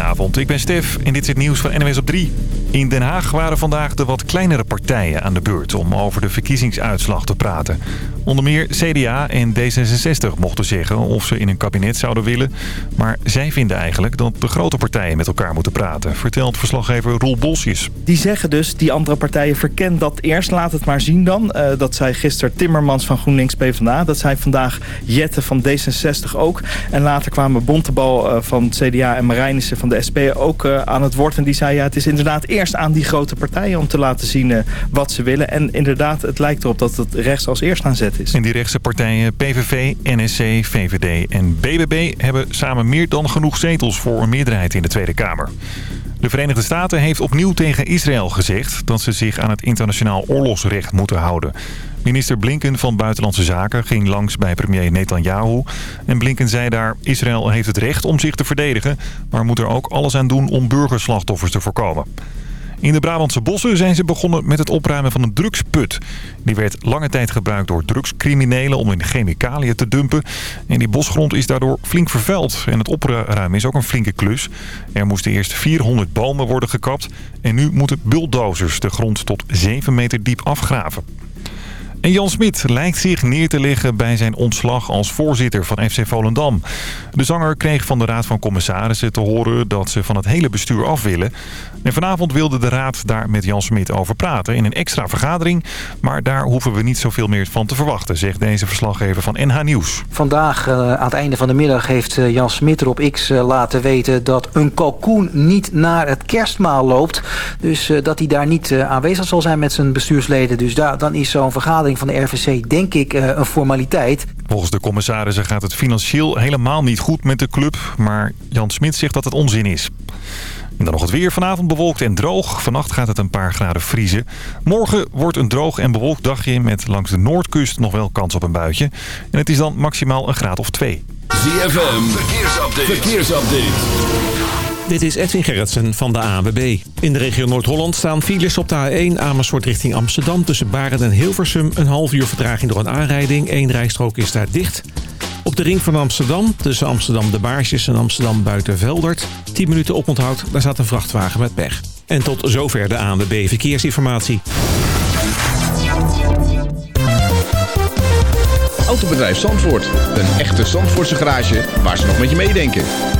Goedenavond, ik ben Stef en dit is het nieuws van NWS op 3. In Den Haag waren vandaag de wat kleinere partijen aan de beurt om over de verkiezingsuitslag te praten. Onder meer CDA en D66 mochten zeggen of ze in een kabinet zouden willen. Maar zij vinden eigenlijk dat de grote partijen met elkaar moeten praten, vertelt verslaggever Roel Bosjes. Die zeggen dus, die andere partijen verken dat eerst, laat het maar zien dan. Uh, dat zei gisteren Timmermans van GroenLinks PvdA. Dat zei vandaag Jette van D66 ook. En later kwamen Bontebal uh, van CDA en Marijnissen van de SP ook uh, aan het woord. En die zei, ja, het is inderdaad eerst aan die grote partijen om te laten zien wat ze willen. En inderdaad, het lijkt erop dat het rechts als eerst aan zet is. En die rechtse partijen PVV, NSC, VVD en BBB hebben samen meer dan genoeg zetels voor een meerderheid in de Tweede Kamer. De Verenigde Staten heeft opnieuw tegen Israël gezegd dat ze zich aan het internationaal oorlogsrecht moeten houden. Minister Blinken van Buitenlandse Zaken ging langs bij premier Netanyahu. En Blinken zei daar, Israël heeft het recht om zich te verdedigen, maar moet er ook alles aan doen om burgerslachtoffers te voorkomen. In de Brabantse bossen zijn ze begonnen met het opruimen van een drugsput. Die werd lange tijd gebruikt door drugscriminelen om in chemicaliën te dumpen. En die bosgrond is daardoor flink vervuild. En het opruimen is ook een flinke klus. Er moesten eerst 400 bomen worden gekapt. En nu moeten bulldozers de grond tot 7 meter diep afgraven. En Jan Smit lijkt zich neer te leggen bij zijn ontslag als voorzitter van FC Volendam. De zanger kreeg van de Raad van Commissarissen te horen dat ze van het hele bestuur af willen. En vanavond wilde de Raad daar met Jan Smit over praten in een extra vergadering. Maar daar hoeven we niet zoveel meer van te verwachten, zegt deze verslaggever van NH Nieuws. Vandaag uh, aan het einde van de middag heeft uh, Jan Smit er op X uh, laten weten dat een kalkoen niet naar het kerstmaal loopt. Dus dat hij daar niet aanwezig zal zijn met zijn bestuursleden. Dus daar, dan is zo'n vergadering van de RVC denk ik een formaliteit. Volgens de commissarissen gaat het financieel helemaal niet goed met de club. Maar Jan Smit zegt dat het onzin is. En dan nog het weer. Vanavond bewolkt en droog. Vannacht gaat het een paar graden vriezen. Morgen wordt een droog en bewolkt dagje met langs de noordkust nog wel kans op een buitje. En het is dan maximaal een graad of twee. ZFM, verkeersupdate. verkeersupdate. Dit is Edwin Gerritsen van de ANWB. In de regio Noord-Holland staan files op de A1 Amersfoort richting Amsterdam... tussen Baren en Hilversum. Een half uur vertraging door een aanrijding. Eén rijstrook is daar dicht. Op de ring van Amsterdam, tussen Amsterdam de Baarsjes en Amsterdam Buitenveldert... 10 minuten oponthoud, daar staat een vrachtwagen met pech. En tot zover de ANWB Verkeersinformatie. Autobedrijf Zandvoort. Een echte Zandvoortse garage waar ze nog met je meedenken.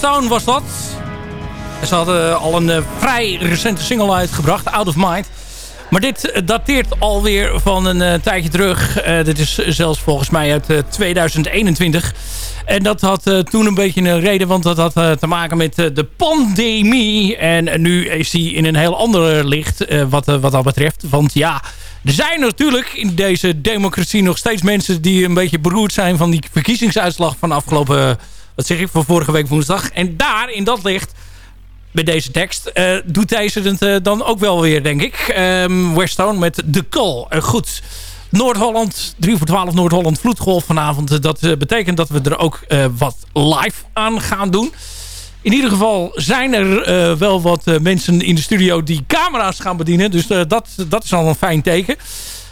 Weststone was dat. Ze hadden al een eh, vrij recente single uitgebracht, Out of Mind. Maar dit eh, dateert alweer van een eh, tijdje terug. Dit is zelfs volgens mij uit eh, 2021. En dat had toen een beetje een reden, want dat had te maken met de pandemie. En nu is die in een heel ander licht wat, wat dat betreft. Want ja, er zijn natuurlijk in deze democratie nog steeds mensen die een beetje beroerd zijn van die verkiezingsuitslag van afgelopen, wat zeg ik, van vorige week woensdag. En daar, in dat licht, bij deze tekst, eh, doet deze het eh, dan ook wel weer, denk ik. Ehm Weststone met The Call. Eh, goed. Noord-Holland, 3 voor 12 Noord-Holland vloedgolf vanavond. Dat betekent dat we er ook wat live aan gaan doen. In ieder geval zijn er wel wat mensen in de studio die camera's gaan bedienen. Dus dat, dat is al een fijn teken.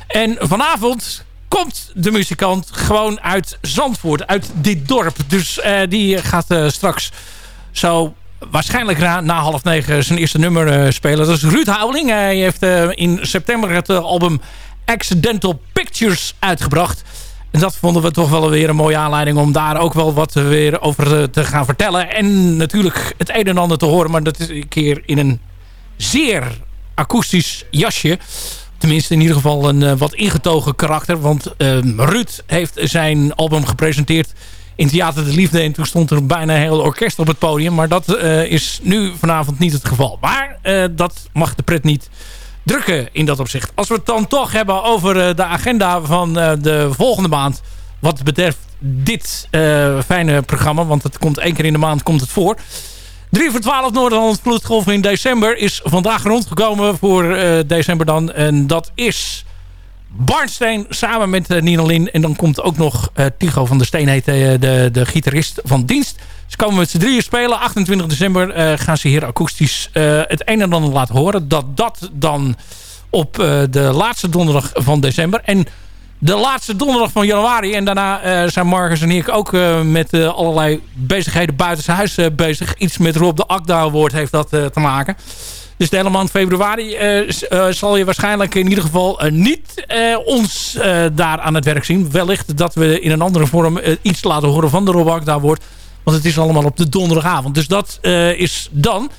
En vanavond komt de muzikant gewoon uit Zandvoort, uit dit dorp. Dus eh, die gaat eh, straks zo waarschijnlijk na, half negen zijn eerste nummer eh, spelen. Dat is Ruud Houweling. Hij heeft in september het album Accidental Pictures uitgebracht. En dat vonden we toch wel weer een mooie aanleiding om daar ook wel wat weer over te gaan vertellen. En natuurlijk het een en ander te horen, maar dat is een keer in een zeer akoestisch jasje. Tenminste in ieder geval een eh, wat ingetogen karakter. Want ehm, Ruud heeft zijn album gepresenteerd in Theater de Liefde. En toen stond er bijna een heel orkest op het podium. Maar dat eh, is nu vanavond niet het geval. Maar eh, dat mag de pret niet drukken in dat opzicht. Als we het dan toch hebben over de agenda van de volgende maand. Wat betreft dit fijne programma. Want het komt één keer in de maand komt het voor. 3 voor 12 Noord-Holland Vloedgolf in december is vandaag rondgekomen voor eh, december dan. En dat is Barnsteen samen met uh. En dan komt ook nog uh, Tigo van der Steen, heet de, de gitarist van dienst. Ze komen met z'n drieën spelen. 28 december gaan ze hier akoestisch het een en ander laten horen. Dat dat dan op de laatste donderdag van december. En de laatste donderdag van januari. En daarna zijn Marcus en ik ook met allerlei bezigheden buitenshuis bezig. Iets met Rob de Akda woord heeft dat te maken. Dus de hele maand februari zal je waarschijnlijk in ieder geval niet ons daar aan het werk zien. Wellicht dat we in een andere vorm iets laten horen van de Robak daar wordt. Want het is allemaal op de donderdagavond. Dus dat is dan.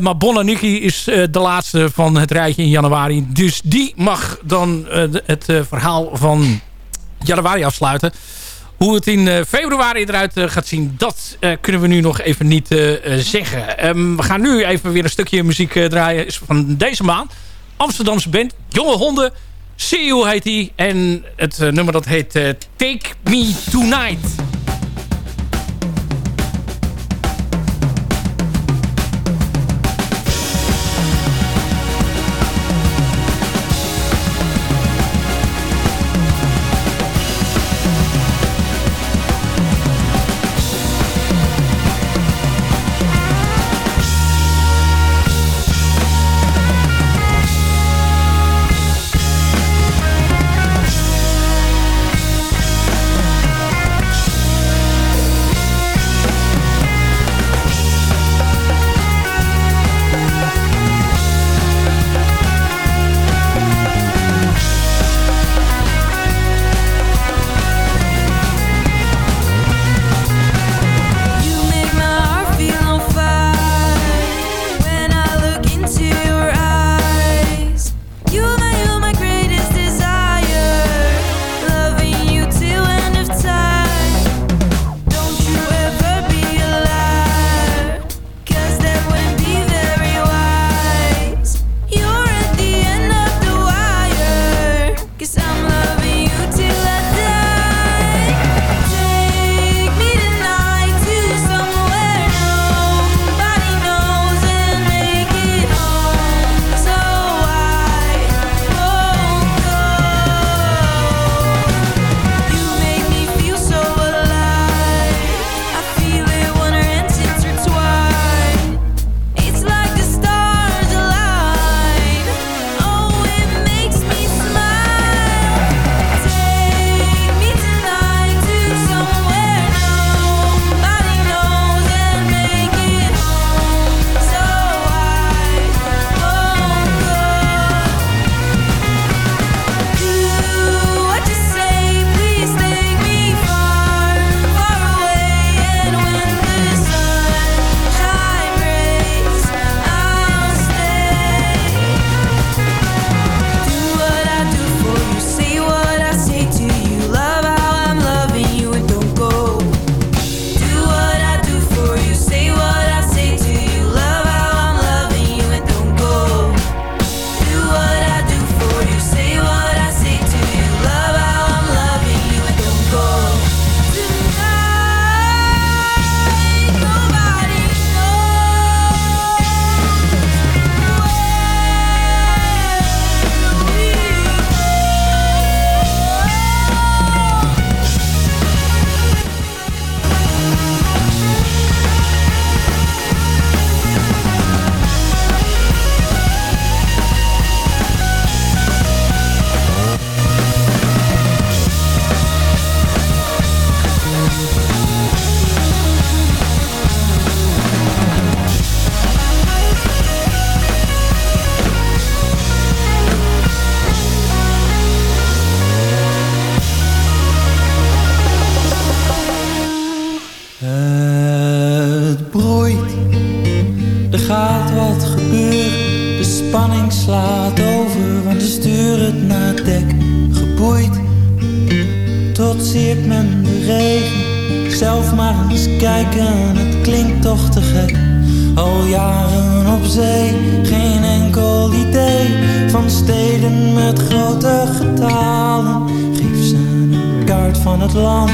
Maar Bonaniki is de laatste van het rijtje in januari. Dus die mag dan het verhaal van januari afsluiten. Hoe het in uh, februari eruit uh, gaat zien, dat uh, kunnen we nu nog even niet zeggen. Um, we gaan nu even weer een stukje muziek draaien is van deze maand. Amsterdamse band, Jonge Honden, See heet die. En het nummer dat heet Take Me Tonight. gaat wat gebeuren. De spanning slaat over, want we sturen het naar het dek. Geboeid, tot ziet men de regen. Zelf maar eens kijken, het klinkt toch te gek. Al jaren op zee, geen enkel idee. Van steden met grote getalen. Geef ze een kaart van het land,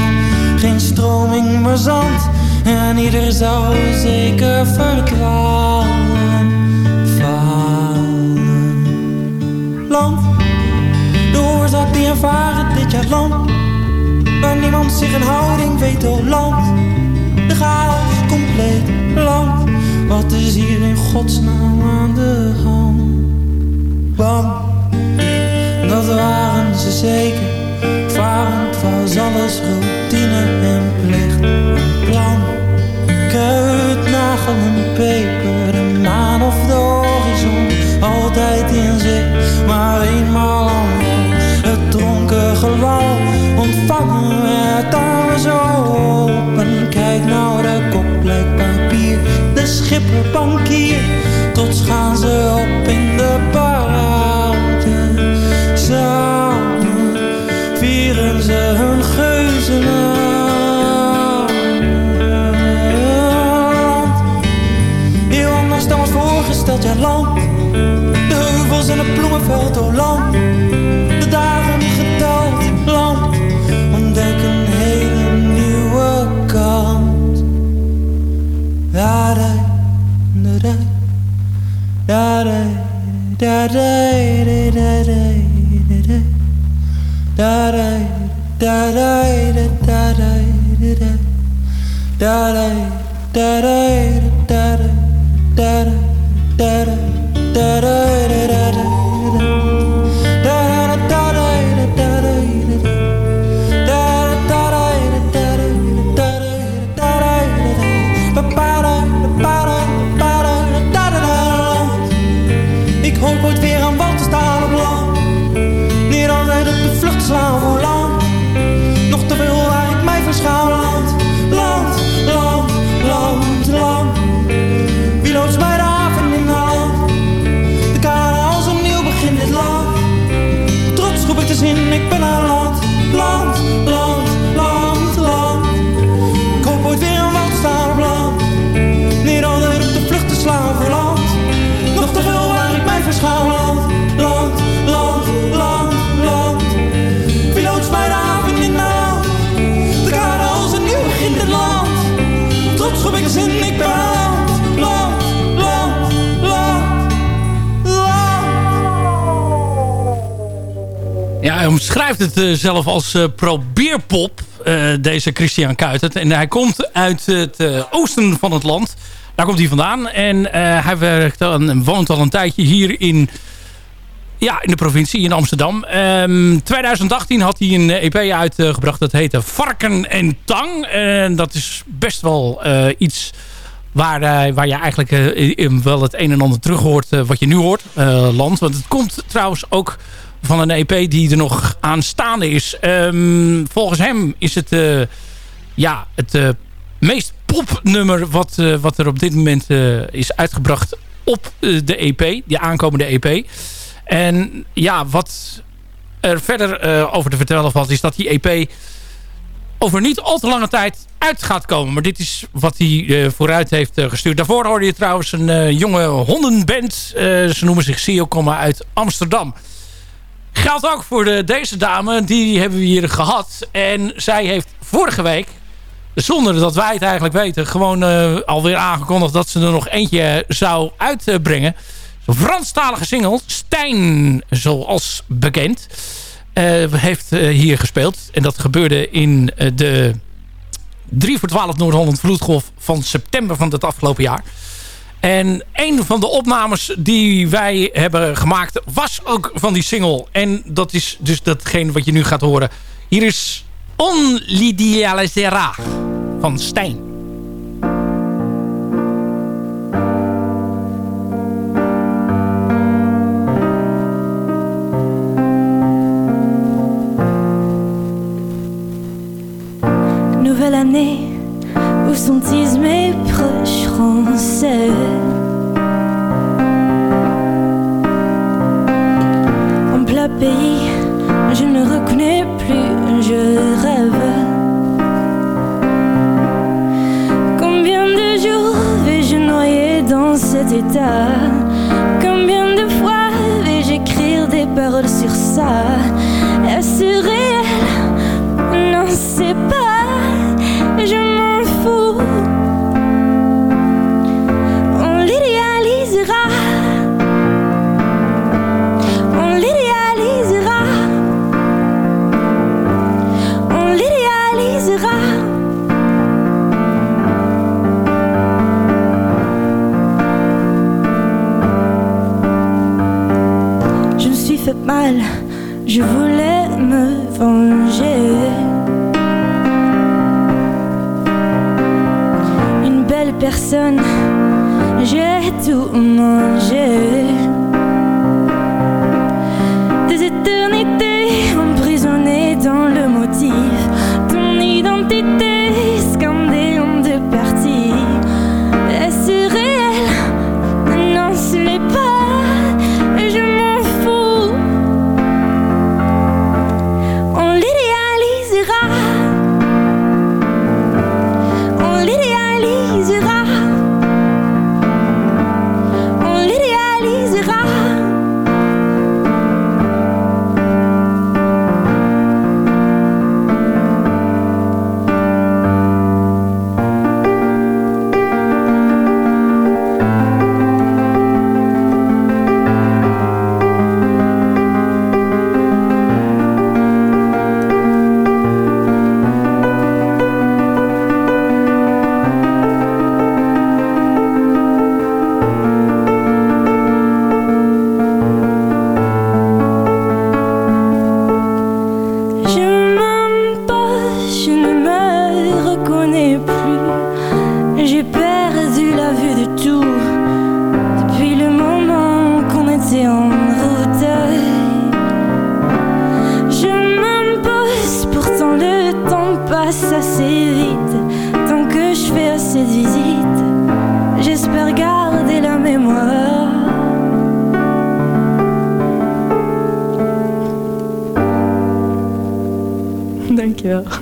geen stroming maar zand en ieder zou zeker verdwalen. Falen. Land, de oorzaak die ervaren dit jaar land. Waar niemand zich een houding weet, oh land. De chaos compleet land. Wat is hier in godsnaam aan de hand? Bang, dat waren ze zeker. Was alles routine en plicht. Een plan, kruid, nagel en peper. De maan of de horizon, altijd in zicht. Maar eenmaal anders, het dronken gelal. Ontvangen werd daar zo open. Kijk nou, de kop lijkt papier. De schipper bankier, trots gaan ze op in de De heuvels en het bloemenveld, oh land. De dagen geteld, land. Ontdek een hele nieuwe kant. Da da da da da da da da da da da da da da da da da da da da da da da da Omschrijft het eh, zelf als eh, probeerpop, eh, deze Christian Kuitert. En hij komt uit het oosten van het land. Daar komt hij vandaan. En hij werkt en woont al een tijdje hier in, ja, in de provincie, in Amsterdam. Ehm 2018 had hij een EP uitgebracht. Dat heette Varken en Tang. En dat is best wel iets waar, waar je eigenlijk wel het een en ander terug hoort wat je nu hoort. land. Want het komt trouwens ook van een EP die er nog aanstaande is. Ehm, volgens hem is het eh, ja, het eh, meest popnummer wat, eh, wat er op dit moment is uitgebracht op de EP. Die aankomende EP. En ja, wat er verder over te vertellen valt is dat die EP over niet al te lange tijd uit gaat komen. Maar dit is wat hij vooruit heeft gestuurd. Daarvoor hoorde je trouwens een jonge hondenband. Ze noemen zich Sio, uit Amsterdam. Geldt ook voor de, deze dame. Die hebben we hier gehad. En zij heeft vorige week, zonder dat wij het eigenlijk weten... gewoon eh, alweer aangekondigd dat ze er nog eentje zou uitbrengen. Franstalige single. Stijn, zoals bekend. eh, heeft eh, hier gespeeld. En dat gebeurde in de 3 voor 12 Noord-Holland Vloedgolf van september van het afgelopen jaar. En een van de opnames die wij hebben gemaakt was ook van die single. En dat is dus datgene wat je nu gaat horen. Hier is On van Stijn. Où sont-ils En plein pays, je ne reconnais plus, je rêve. Combien de jours vais-je noyer dans cet état? Combien de fois vais-je écrire des paroles sur ça? Assurer sun ailleurs.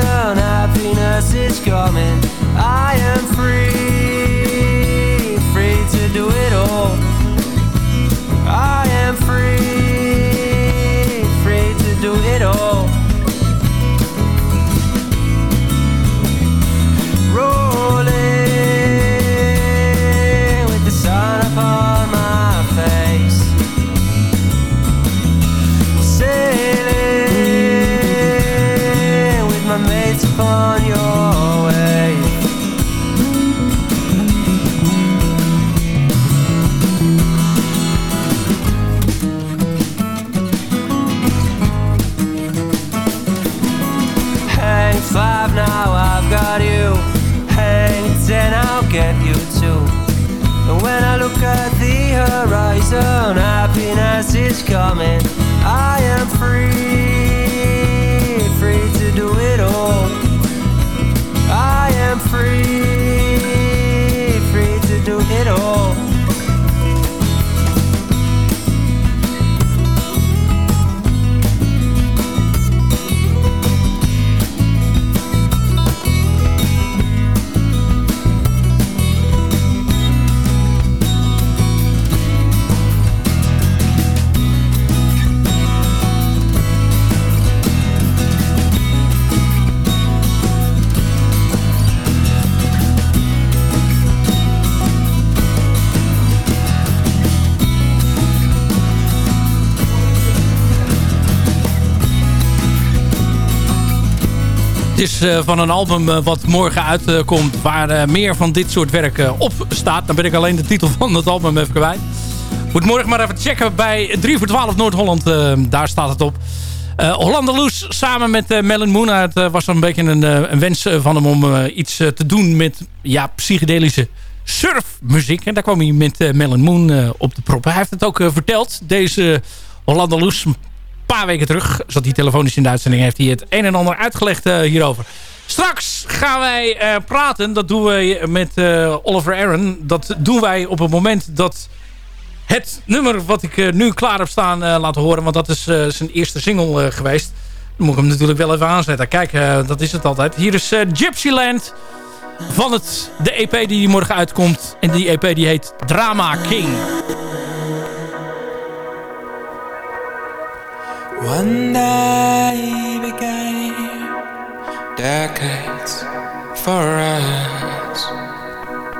Horizon, is eh, van een album eh, wat morgen uitkomt... waar eh, meer van dit soort werk op staat. Dan ben ik alleen de titel van het album even kwijt. Moet morgen maar even checken bij 3 voor 12 Noord-Holland. daar staat het op. Eh Hollander Loes samen met eh Melon Moon. Het eh, was een beetje een, een wens van hem om iets te doen met ja, psychedelische surfmuziek. En daar kwam hij met Melon Moon op de proppen. Hij heeft het ook verteld. Deze Hollander Loes, een paar weken terug, zat hij telefonisch in de uitzending, heeft hij het een en ander uitgelegd eh, hierover. Straks gaan wij eh, praten. Dat doen wij met eh, Oliver Aaron. Dat doen wij op het moment dat het nummer wat ik nu klaar heb staan laten horen. Want dat is zijn eerste single geweest. Dan moet ik hem natuurlijk wel even aanzetten. Kijk, dat is het altijd. Hier is Gypsyland van het, de EP die morgen uitkomt. En die EP die heet Drama King. One day began decades for us.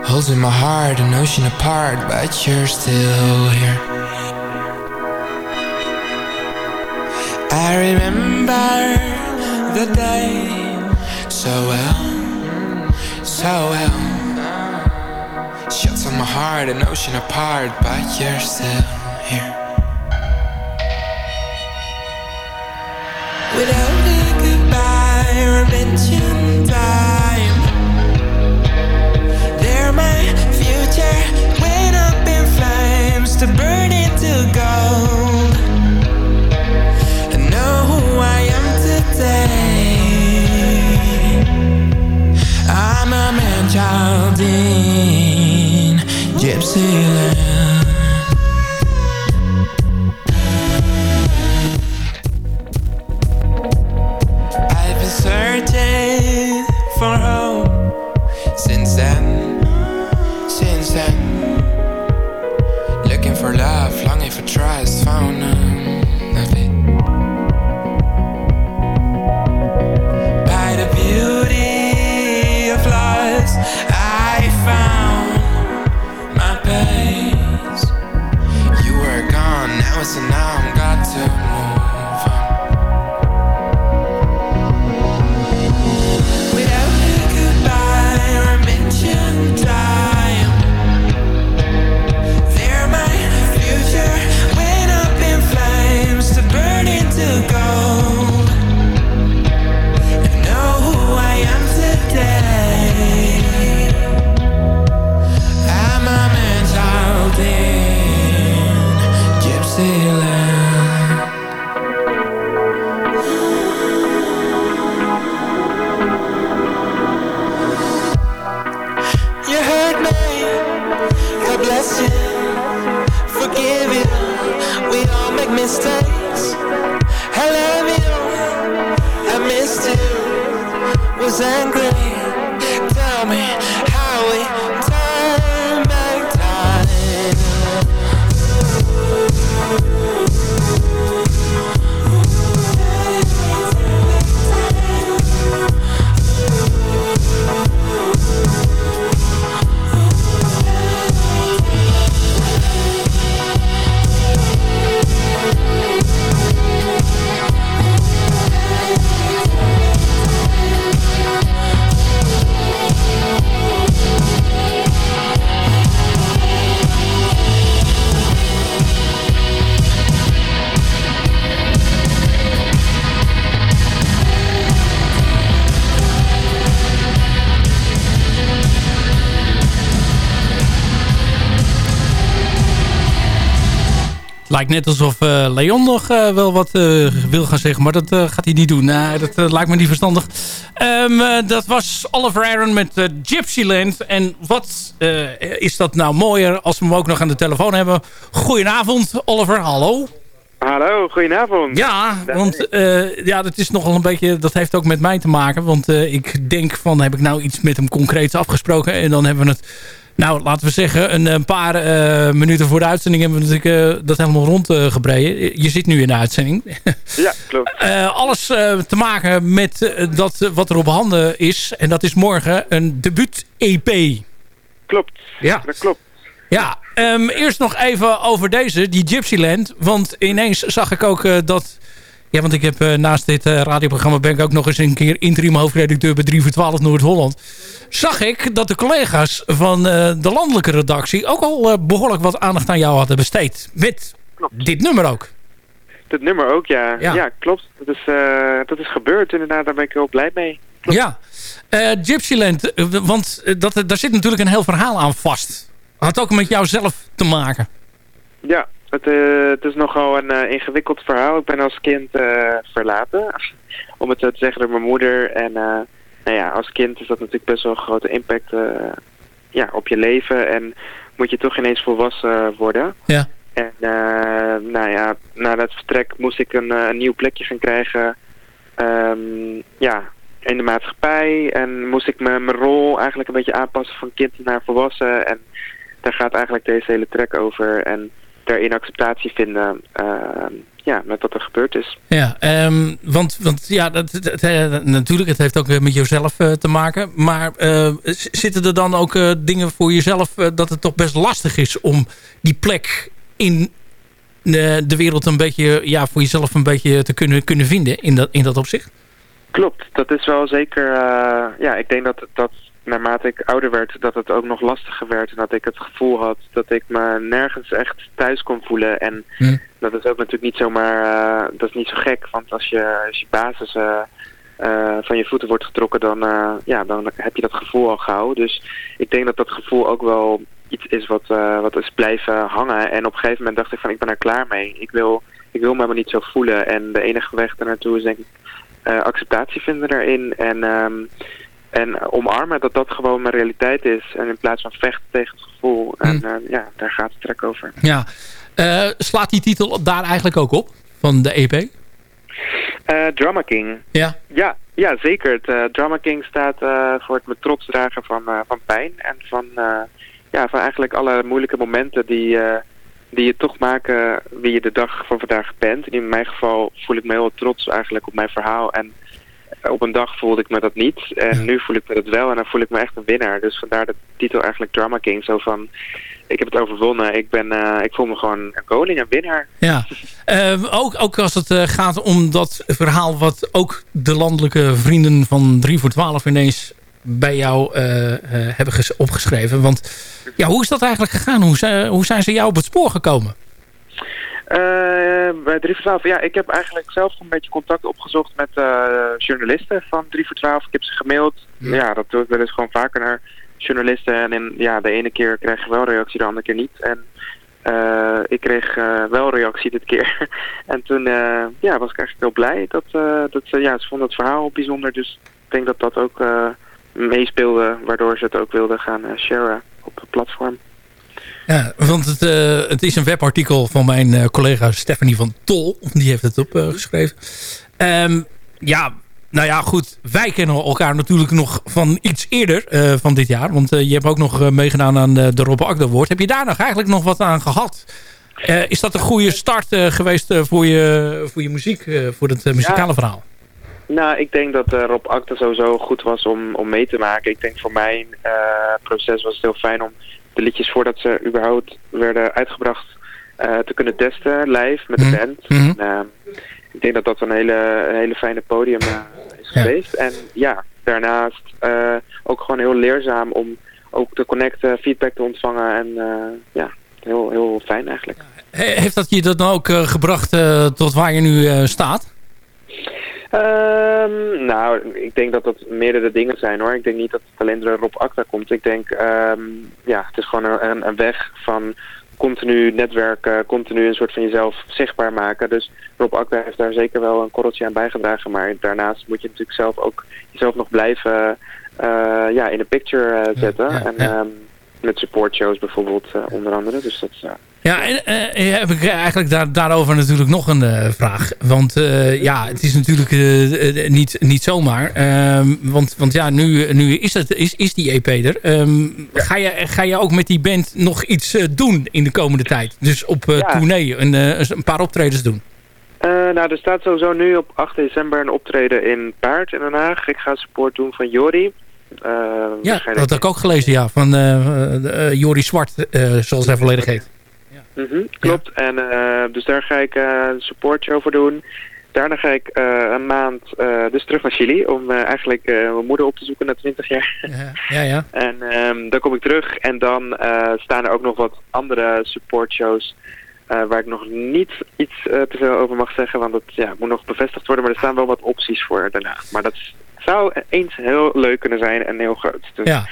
Holding my heart an ocean apart, but you're still here. I remember the day so well, so well. Shots on my heart, an ocean apart, but you're still here. Child in Time. They're my future, way up in flames to burn it gold. And know who I am today. I'm a man childing Gypsy land Lijkt net alsof eh, Leon nog eh, wel wat eh, wil gaan zeggen. Maar dat gaat hij niet doen. Nee, dat lijkt me niet verstandig. Ehm, eh, dat was Oliver Aaron met Gypsyland. En wat is dat nou mooier als we hem ook nog aan de telefoon hebben. Goedenavond, Oliver. Hallo. Hallo, goedenavond. Ja, want ja, dat is nogal een beetje. Dat heeft ook met mij te maken. Want ik denk van heb ik nou iets met hem concreets afgesproken. En dan hebben we het. Nou, laten we zeggen, een, een paar eh, minuten voor de uitzending hebben we natuurlijk eh, dat helemaal rondgebreden. je zit nu in de uitzending. Ja, klopt. Eh, alles eh, te maken met eh, dat eh, wat er op handen is. En dat is morgen een debuut-EP. Klopt. Ja. Dat klopt. Ja, ehm, eerst nog even over deze, die Gypsyland. Want ineens zag ik ook eh, dat Ja, want ik heb eh, naast dit eh, radioprogramma ben ik ook nog eens een keer interim hoofdredacteur bij 3 voor 12 Noord-Holland. Zag ik dat de collega's van eh, de landelijke redactie ook al eh, behoorlijk wat aandacht aan jou hadden besteed. Met dit nummer ook. Dat nummer ook, ja. Ja. Ja, klopt. Dat is, dat is gebeurd inderdaad. Daar ben ik heel blij mee. Ja. Eh, Gypsyland, want dat, daar zit natuurlijk een heel verhaal aan vast. Had ook met jou zelf te maken. Ja, het, eh, het is nogal een eh, ingewikkeld verhaal. Ik ben als kind eh, verlaten, om het zo te zeggen, door mijn moeder. En nou ja, als kind is dat natuurlijk best wel een grote impact ja, op je leven. En moet je toch ineens volwassen worden. Ja. En nou ja, na dat vertrek moest ik een, een nieuw plekje gaan krijgen. Ehm, ja, in de maatschappij. En moest ik mijn rol eigenlijk een beetje aanpassen van kind naar volwassen. En daar gaat eigenlijk deze hele track over. En daarin acceptatie vinden ehm, ja, met wat er gebeurd is. Ja, ehm, want, want ja, dat, dat- eh, natuurlijk, het heeft ook weer met jezelf eh, te maken. Maar eh, zitten er dan ook dingen voor jezelf dat het toch best lastig is om die plek in de, de wereld een beetje, ja, voor jezelf een beetje te kunnen, kunnen vinden in dat, in dat opzicht? Klopt, dat is wel zeker... ja, ik denk dat, dat naarmate ik ouder werd, dat het ook nog lastiger werd. En dat ik het gevoel had dat ik me nergens echt thuis kon voelen. En Hm. dat is ook natuurlijk niet zomaar... eh, dat is niet zo gek, want als je, als je basis eh, eh, van je voeten wordt getrokken, dan, ja, dan heb je dat gevoel al gauw. Dus ik denk dat dat gevoel ook wel iets is wat, eh, wat is blijven hangen. En op een gegeven moment dacht ik van, ik ben er klaar mee. Ik wil, ik wil me maar niet zo voelen. En de enige weg ernaartoe is denk ik acceptatie vinden daarin. En, ehm, en omarmen dat dat gewoon mijn realiteit is. En in plaats van vechten tegen het gevoel. En eh, ja, daar gaat het trek over. Ja. Eh, slaat die titel daar eigenlijk ook op, van de EP? Eh, Drama King. Ja. Ja, ja zeker. Het eh, Drama King staat eh, voor het met trots dragen van, eh, van pijn. En van, eh, ja, van eigenlijk alle moeilijke momenten die, eh, die je toch maken wie je de dag van vandaag bent. En in mijn geval voel ik me heel trots eigenlijk op mijn verhaal. En op een dag voelde ik me dat niet. En nu voel ik me dat wel. En dan voel ik me echt een winnaar. Dus vandaar de titel eigenlijk Drama King. Zo van, ik heb het overwonnen. Ik, ben, eh, ik voel me gewoon een koning, een winnaar. Ja, Eh, ook, ook als het eh, gaat om dat verhaal wat ook de landelijke vrienden van 3 voor 12 ineens bij jou eh, hebben ges- opgeschreven. Want ja, hoe is dat eigenlijk gegaan? Hoe, zijn- hoe zijn ze jou op het spoor gekomen? Eh, bij 3 voor 12, ja, ik heb eigenlijk zelf een beetje contact opgezocht met eh, journalisten van 3 voor 12. Ik heb ze gemaild. Ja, dat doe ik wel eens gewoon vaker naar journalisten. En in, ja, de ene keer krijg je wel reactie, de andere keer niet. En eh, ik kreeg wel reactie dit keer. en toen ja, was ik eigenlijk heel blij dat, dat ze, ja, ze vonden het verhaal bijzonder. Dus ik denk dat dat ook meespeelde, waardoor ze het ook wilden gaan sharen op het platform. Ja, want het, eh, het is een webartikel van mijn eh, collega Stephanie van Tol. Die heeft het opgeschreven. Ehm ja, nou ja, goed. Wij kennen elkaar natuurlijk nog van iets eerder eh, van dit jaar. Want eh, je hebt ook nog eh, meegedaan aan de, Rob Akda Award. Heb je daar nog eigenlijk nog wat aan gehad? Eh, is dat een goede start eh, geweest eh, voor, je, voor je muziek, eh, voor het eh, muzikale Ja. verhaal? Nou, ik denk dat eh, Rob Akta sowieso goed was om, om mee te maken. Ik denk voor mijn eh, proces was het heel fijn om de liedjes voordat ze überhaupt werden uitgebracht eh, te kunnen testen live met de Mhm. band. Mhm. Eh, ik denk dat dat een hele, een hele fijne podium eh, is Ja. geweest. En ja, daarnaast ook gewoon heel leerzaam om ook te connecten, feedback te ontvangen. En ja, heel, heel fijn eigenlijk. He- heeft dat je dat nou ook gebracht tot waar je nu staat? Ehm, nou, ik denk dat dat meerdere dingen zijn hoor. Ik denk niet dat het alleen door Rob Akta komt. Ik denk, ehm, ja, het is gewoon een, een- weg van continu netwerken, continu een soort van jezelf zichtbaar maken. Dus Rob Akta heeft daar zeker wel een korreltje aan bijgedragen. Maar daarnaast moet je natuurlijk zelf ook jezelf nog blijven eh, ja, in de picture eh, zetten. ja, en ja. ehm, met supportshows bijvoorbeeld eh, onder andere. Dus dat is... Ja, en eh, heb ik eigenlijk daar, daarover natuurlijk nog een eh, vraag. Want eh, ja, het is natuurlijk eh, eh, niet, niet zomaar. Ehm, want, want ja, nu, nu is, het, is, is die EP er. Ehm, ga, je, ga je ook met die band nog iets eh, doen in de komende tijd? Dus op eh Ja. tournee een, eh, een paar optredens doen? Eh, nou, er staat sowieso nu op 8 december een optreden in Paard in Den Haag. Ik ga support doen van Jori. Eh, Ja, dat heb ik ook gelezen, ja. Van eh eh, Jori Zwart, eh, zoals hij volledig heet. Mhm, klopt. En, eh, dus daar ga ik eh, een support show voor doen. daarna ga ik eh, een maand dus terug naar Chili om eigenlijk mijn moeder op te zoeken na 20 jaar. Ja, ja. ja. En ehm, dan kom ik terug en dan staan er ook nog wat andere supportshows eh waar ik nog niet iets te veel over mag zeggen, want dat ja, moet nog bevestigd worden. Maar er staan wel wat opties voor daarna. Maar dat zou eens heel leuk kunnen zijn en heel groot. Dus Ja.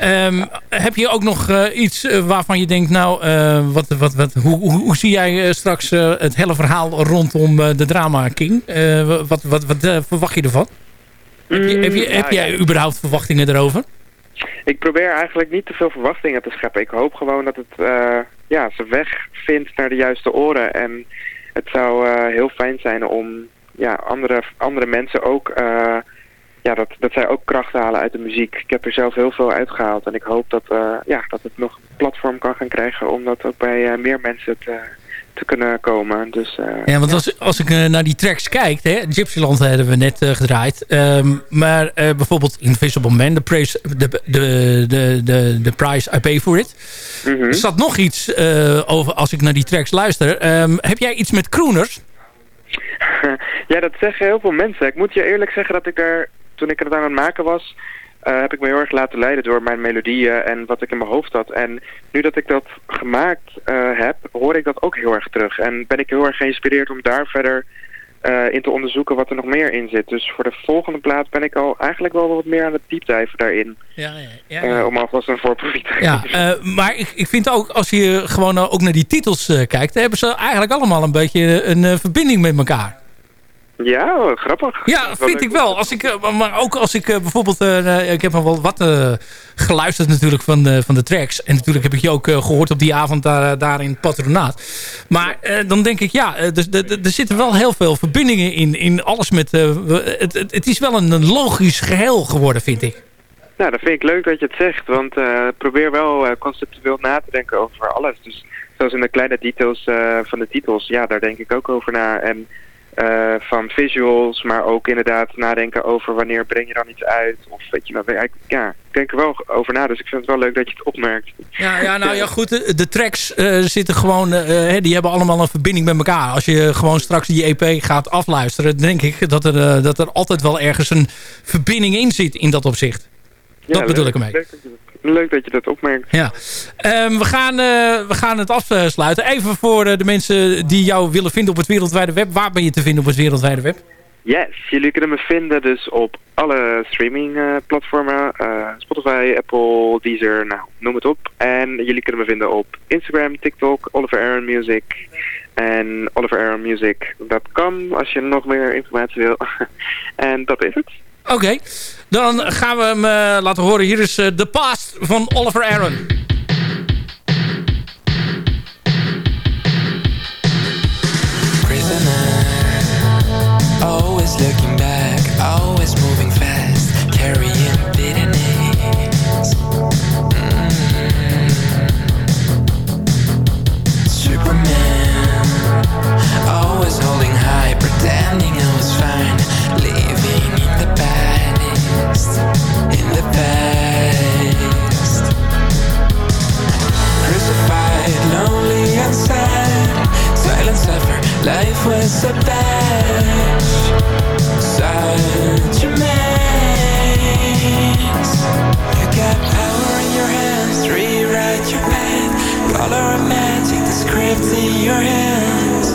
Ehm, heb je ook nog eh, iets eh, waarvan je denkt, nou, eh, wat, wat, wat, hoe, hoe, hoe zie jij straks het hele verhaal rondom de Drama King? Wat wat, wat verwacht je ervan? heb je, heb, je, Mm, heb nou jij überhaupt verwachtingen erover? Ik probeer eigenlijk niet te veel verwachtingen te scheppen. Ik hoop gewoon dat het ja, zijn weg vindt naar de juiste oren. En het zou heel fijn zijn om ja, andere, andere mensen ook... ja, dat, dat zij ook kracht halen uit de muziek. Ik heb er zelf heel veel uitgehaald. En ik hoop dat, eh, ja, dat het nog een platform kan gaan krijgen... om dat ook bij eh, meer mensen te, te kunnen komen. Dus, eh, Ja, want als, als ik naar die tracks kijk, hè, Gypsyland hebben we net gedraaid. Ehm, maar bijvoorbeeld Invisible Man, de, praise, de, de, de, de, de price I pay for it. mhm. Er staat nog iets over als ik naar die tracks luister. Ehm, heb jij iets met crooners? ja, dat zeggen heel veel mensen. Ik moet je eerlijk zeggen dat ik er, toen ik het aan het maken was, eh, heb ik me heel erg laten leiden door mijn melodieën en wat ik in mijn hoofd had. En nu dat ik dat gemaakt eh, heb, hoor ik dat ook heel erg terug. En ben ik heel erg geïnspireerd om daar verder eh, in te onderzoeken wat er nog meer in zit. Dus voor de volgende plaat ben ik al eigenlijk wel wat meer aan het diepdijven daarin. Ja, ja, Eh, om alvast een voorproefje te Ja, geven. maar ik, ik vind ook, als je gewoon ook naar die titels kijkt... dan hebben ze eigenlijk allemaal een beetje een verbinding met elkaar. Ja, grappig. Ja, Dat vind ik wel. Als ik, eh, maar ook als ik eh, bijvoorbeeld... eh, ik heb nog wel wat geluisterd natuurlijk van de, van de tracks. En natuurlijk heb ik je ook eh, gehoord op die avond daar, daar in het patronaat. Maar dan denk ik, ja, er, er, er zitten wel heel veel verbindingen in, in alles met... het, het, is wel een, logisch geheel geworden, vind ik. Nou, dat vind ik leuk dat je het zegt, want probeer wel conceptueel na te denken over alles. Dus zoals in de kleine details van de titels, ja, daar denk ik ook over na. En eh, van visuals, maar ook inderdaad nadenken over wanneer breng je dan iets uit. Of weet je wel, ik- ja, ik denk er wel over na, dus ik vind het wel leuk dat je het opmerkt. Ja, ja nou ja, goed. De, de tracks eh, zitten gewoon... eh, die hebben allemaal een verbinding met elkaar. Als je gewoon straks die EP gaat afluisteren... denk ik dat er, dat er altijd wel ergens een verbinding in zit in dat opzicht. Ja, dat bedoel ik ermee. Leuk, dat je dat- leuk dat je dat opmerkt. Ja. Ehm, we, gaan, eh, we gaan het afsluiten. Even voor eh, de mensen die jou willen vinden op het wereldwijde web. Waar ben je te vinden op het wereldwijde web? Yes, jullie kunnen me vinden dus op alle streaming eh, platformen. eh, Spotify, Apple, Deezer, nou, noem het op. En jullie kunnen me vinden op Instagram, TikTok, Oliver Aaron Music. En oliveraaronmusic.com als je nog meer informatie wil. en dat is het. Oké, dan gaan we hem eh, laten horen. Hier is eh, The Past van Oliver Aaron. Always looking Silent suffer, life was a badge Such a mess. You got power in your hands Rewrite your path Color and magic, the script in your hands.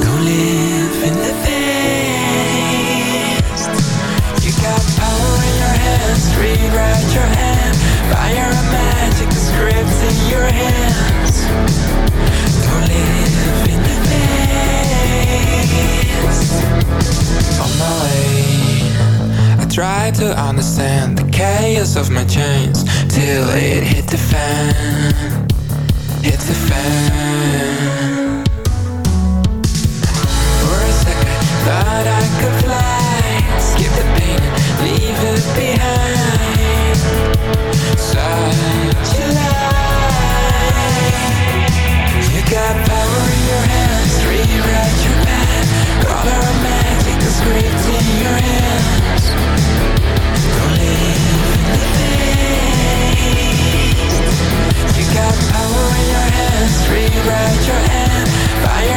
Don't live in the past. You got power in your hands Rewrite your hand. Fire and magic, the script in your hands Don't live in the past On my way I tried to understand the chaos of my chains Till it hit the fan. Hit the fan. For a second thought I could fly. Skip the pain leave it behind. Such a lie got power in your hands. Rewrite your path Color magic The script in your hands. Don't live in the past You got power in your hands. Rewrite your hand. Fire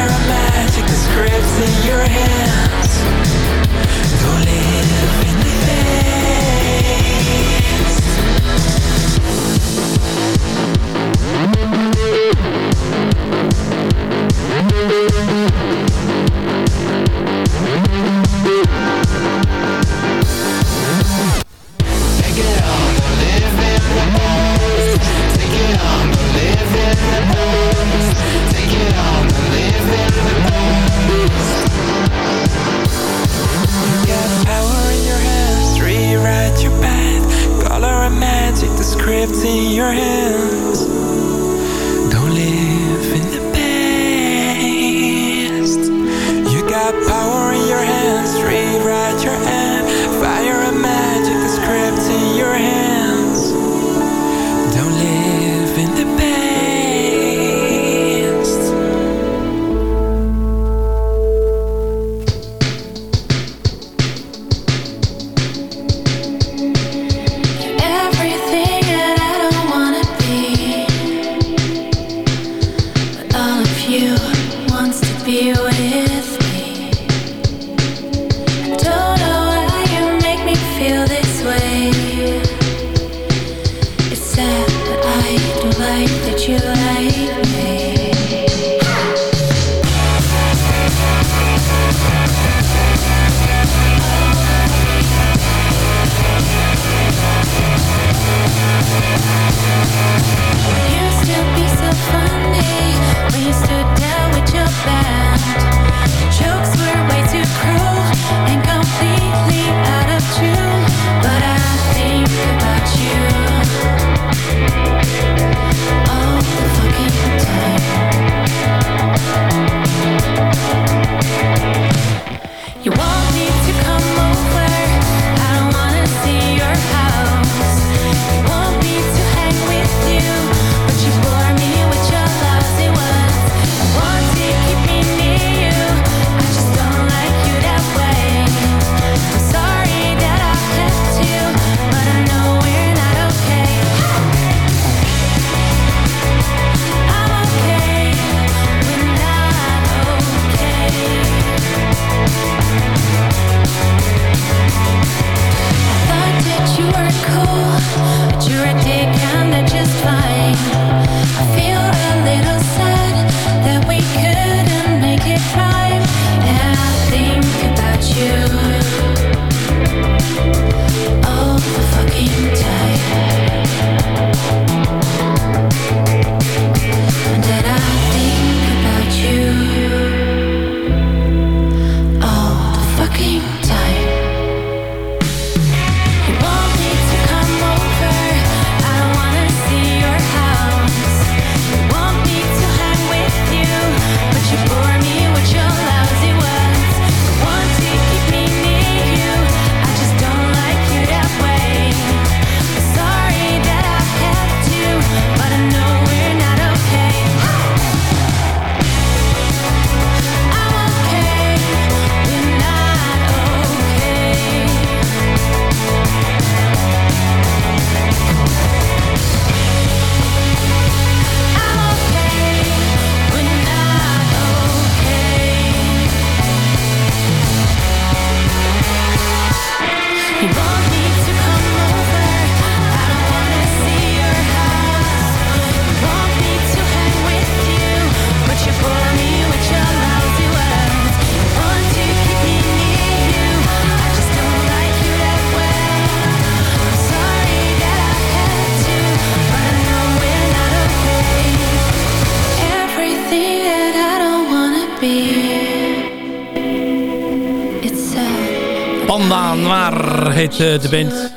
eh, de band.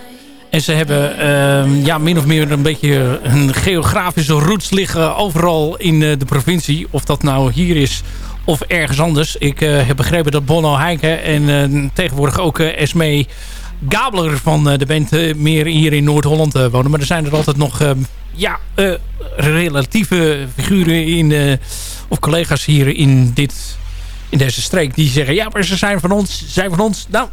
En ze hebben ehm, ja, min of meer een beetje een geografische roots liggen overal in eh, de provincie. Of dat nou hier is of ergens anders. Ik eh, heb begrepen dat Bono Heiken en tegenwoordig ook Esmee Gabler van de band meer hier in Noord-Holland wonen. Maar er zijn er altijd nog ehm, ja, relatieve figuren in, of collega's hier in, dit, in deze streek die zeggen... ja, maar ze zijn van ons, ze zijn van ons. Nou,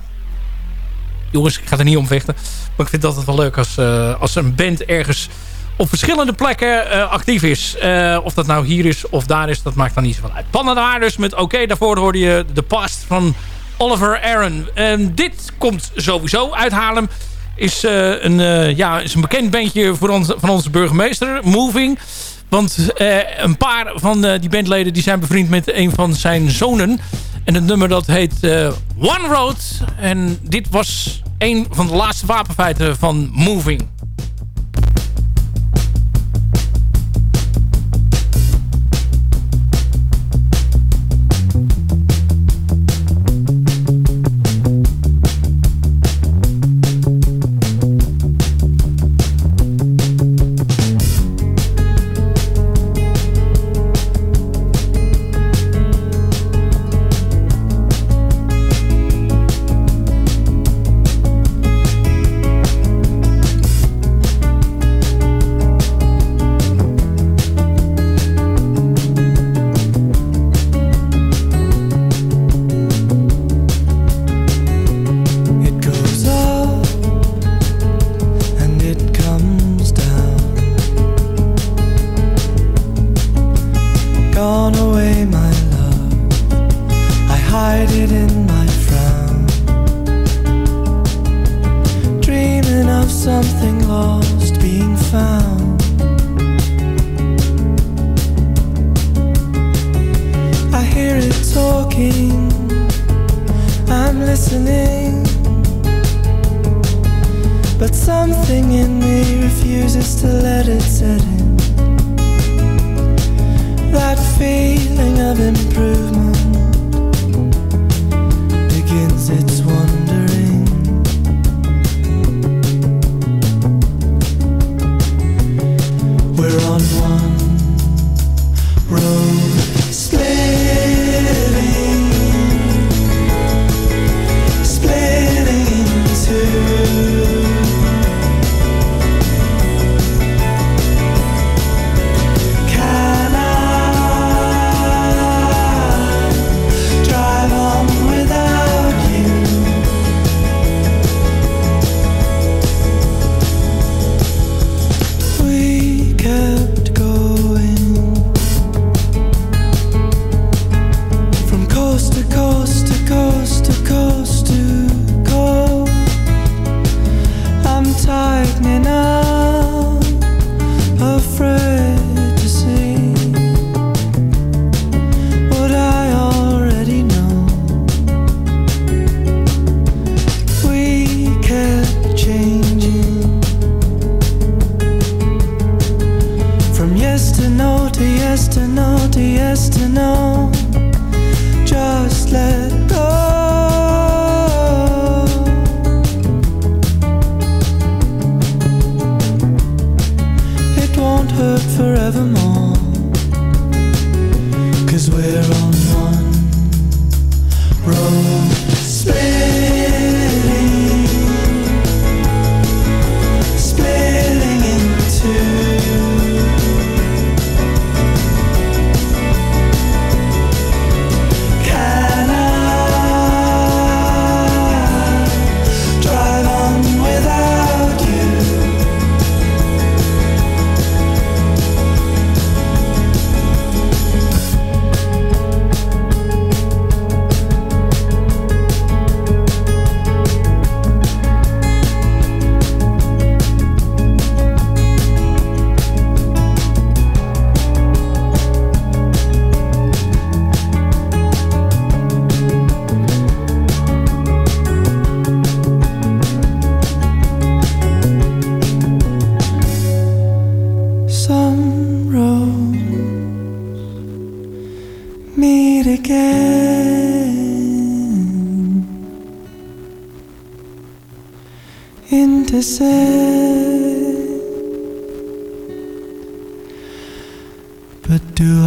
jongens, ik ga er niet om vechten. Maar ik vind het altijd wel leuk als, eh, als een band ergens op verschillende plekken eh, actief is. Eh, of dat nou hier is of daar is, dat maakt dan niet zoveel uit. Panada dus met Oké, daarvoor hoorde je de past van Oliver Aaron. En dit komt sowieso uit Haarlem. Is, een, ja, is een bekend bandje voor ons, van onze burgemeester, Moving. Want een paar van die bandleden die zijn bevriend met een van zijn zonen. En het nummer dat heet eh, One Road. En dit was een van de laatste wapenfeiten van Moving. Do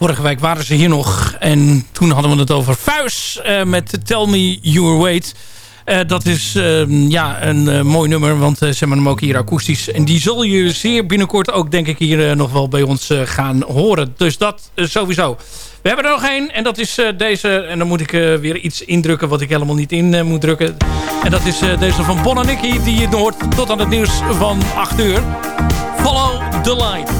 Vorige week waren ze hier nog. En toen hadden we het over Vuis eh, met Tell Me Your Weight. Eh, dat is ehm, ja, een eh, mooi nummer, want ze hebben hem ook hier akoestisch. En die zul je zeer binnenkort ook, denk ik, hier nog wel bij ons gaan horen. Dus dat sowieso. We hebben er nog één en dat is deze. En dan moet ik weer iets indrukken wat ik helemaal niet in moet drukken. En dat is deze van Bon en Nicky, die je hoort tot aan het nieuws van 8 uur. Follow the line.